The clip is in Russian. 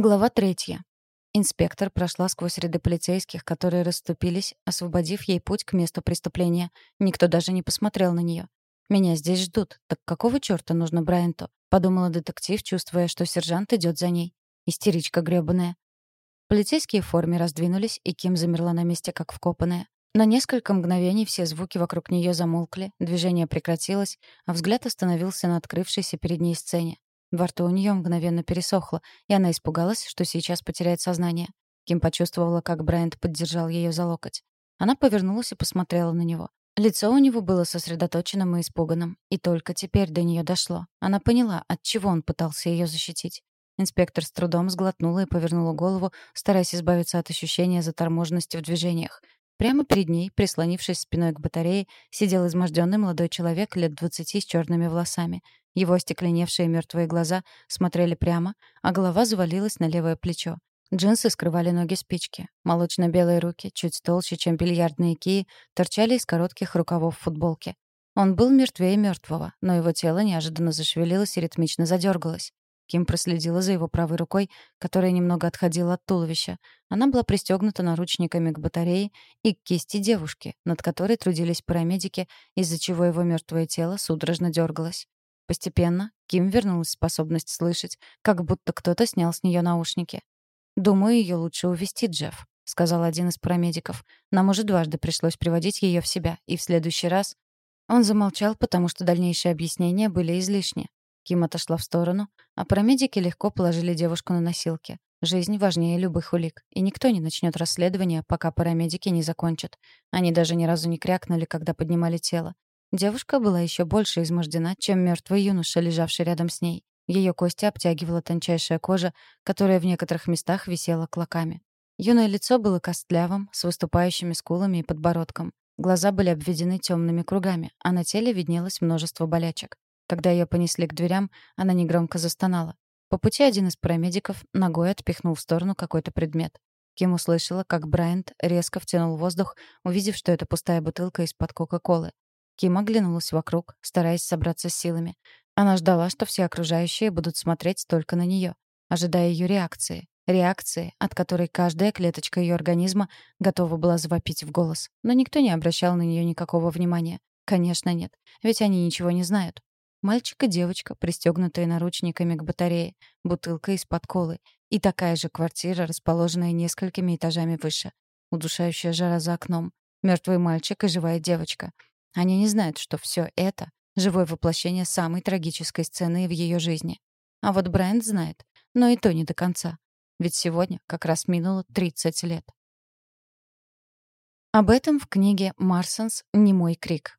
Глава третья. Инспектор прошла сквозь ряды полицейских, которые расступились, освободив ей путь к месту преступления. Никто даже не посмотрел на нее. «Меня здесь ждут. Так какого чёрта нужно Брайанту?» — подумала детектив, чувствуя, что сержант идёт за ней. Истеричка грёбаная. Полицейские в форме раздвинулись, и Ким замерла на месте, как вкопанная. На несколько мгновений все звуки вокруг неё замолкли, движение прекратилось, а взгляд остановился на открывшейся перед ней сцене. Во рту у нее мгновенно пересохло, и она испугалась, что сейчас потеряет сознание. Ким почувствовала, как Брайант поддержал ее за локоть. Она повернулась и посмотрела на него. Лицо у него было сосредоточенным и испуганным. И только теперь до нее дошло. Она поняла, от чего он пытался ее защитить. Инспектор с трудом сглотнула и повернула голову, стараясь избавиться от ощущения заторможенности в движениях. Прямо перед ней, прислонившись спиной к батарее, сидел изможденный молодой человек лет двадцати с черными волосами. Его остекленевшие мертвые глаза смотрели прямо, а голова завалилась на левое плечо. Джинсы скрывали ноги спички. Молочно-белые руки, чуть толще, чем бильярдные кии, торчали из коротких рукавов футболки. Он был мертвее мертвого, но его тело неожиданно зашевелилось и ритмично задергалось. Ким проследила за его правой рукой, которая немного отходила от туловища. Она была пристегнута наручниками к батарее и к кисти девушки, над которой трудились парамедики, из-за чего его мертвое тело судорожно дергалось. Постепенно Ким вернулась способность слышать, как будто кто-то снял с нее наушники. «Думаю, ее лучше увести, Джефф», — сказал один из парамедиков. «Нам уже дважды пришлось приводить ее в себя, и в следующий раз...» Он замолчал, потому что дальнейшие объяснения были излишни. Ким отошла в сторону, а парамедики легко положили девушку на носилки. Жизнь важнее любых улик, и никто не начнет расследование, пока парамедики не закончат. Они даже ни разу не крякнули, когда поднимали тело. Девушка была еще больше измождена, чем мертвый юноша, лежавший рядом с ней. Ее кости обтягивала тончайшая кожа, которая в некоторых местах висела клоками. Юное лицо было костлявым, с выступающими скулами и подбородком. Глаза были обведены темными кругами, а на теле виднелось множество болячек. Когда ее понесли к дверям, она негромко застонала. По пути один из парамедиков ногой отпихнул в сторону какой-то предмет. Ким услышала, как Брайант резко втянул воздух, увидев, что это пустая бутылка из-под Кока-Колы. Ким оглянулась вокруг, стараясь собраться с силами. Она ждала, что все окружающие будут смотреть только на нее, ожидая ее реакции. Реакции, от которой каждая клеточка ее организма готова была завопить в голос. Но никто не обращал на нее никакого внимания. Конечно, нет. Ведь они ничего не знают. Мальчик и девочка, пристегнутые наручниками к батарее, бутылка из-под колы и такая же квартира, расположенная несколькими этажами выше. Удушающая жара за окном. Мертвый мальчик и живая девочка. Они не знают, что все это — живое воплощение самой трагической сцены в ее жизни. А вот Брайант знает, но и то не до конца. Ведь сегодня как раз минуло 30 лет. Об этом в книге «Марсонс. Немой крик».